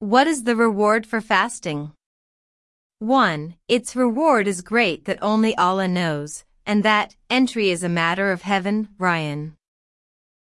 What is the reward for fasting? 1. Its reward is great that only Allah knows, and that entry is a matter of heaven, Rayyan.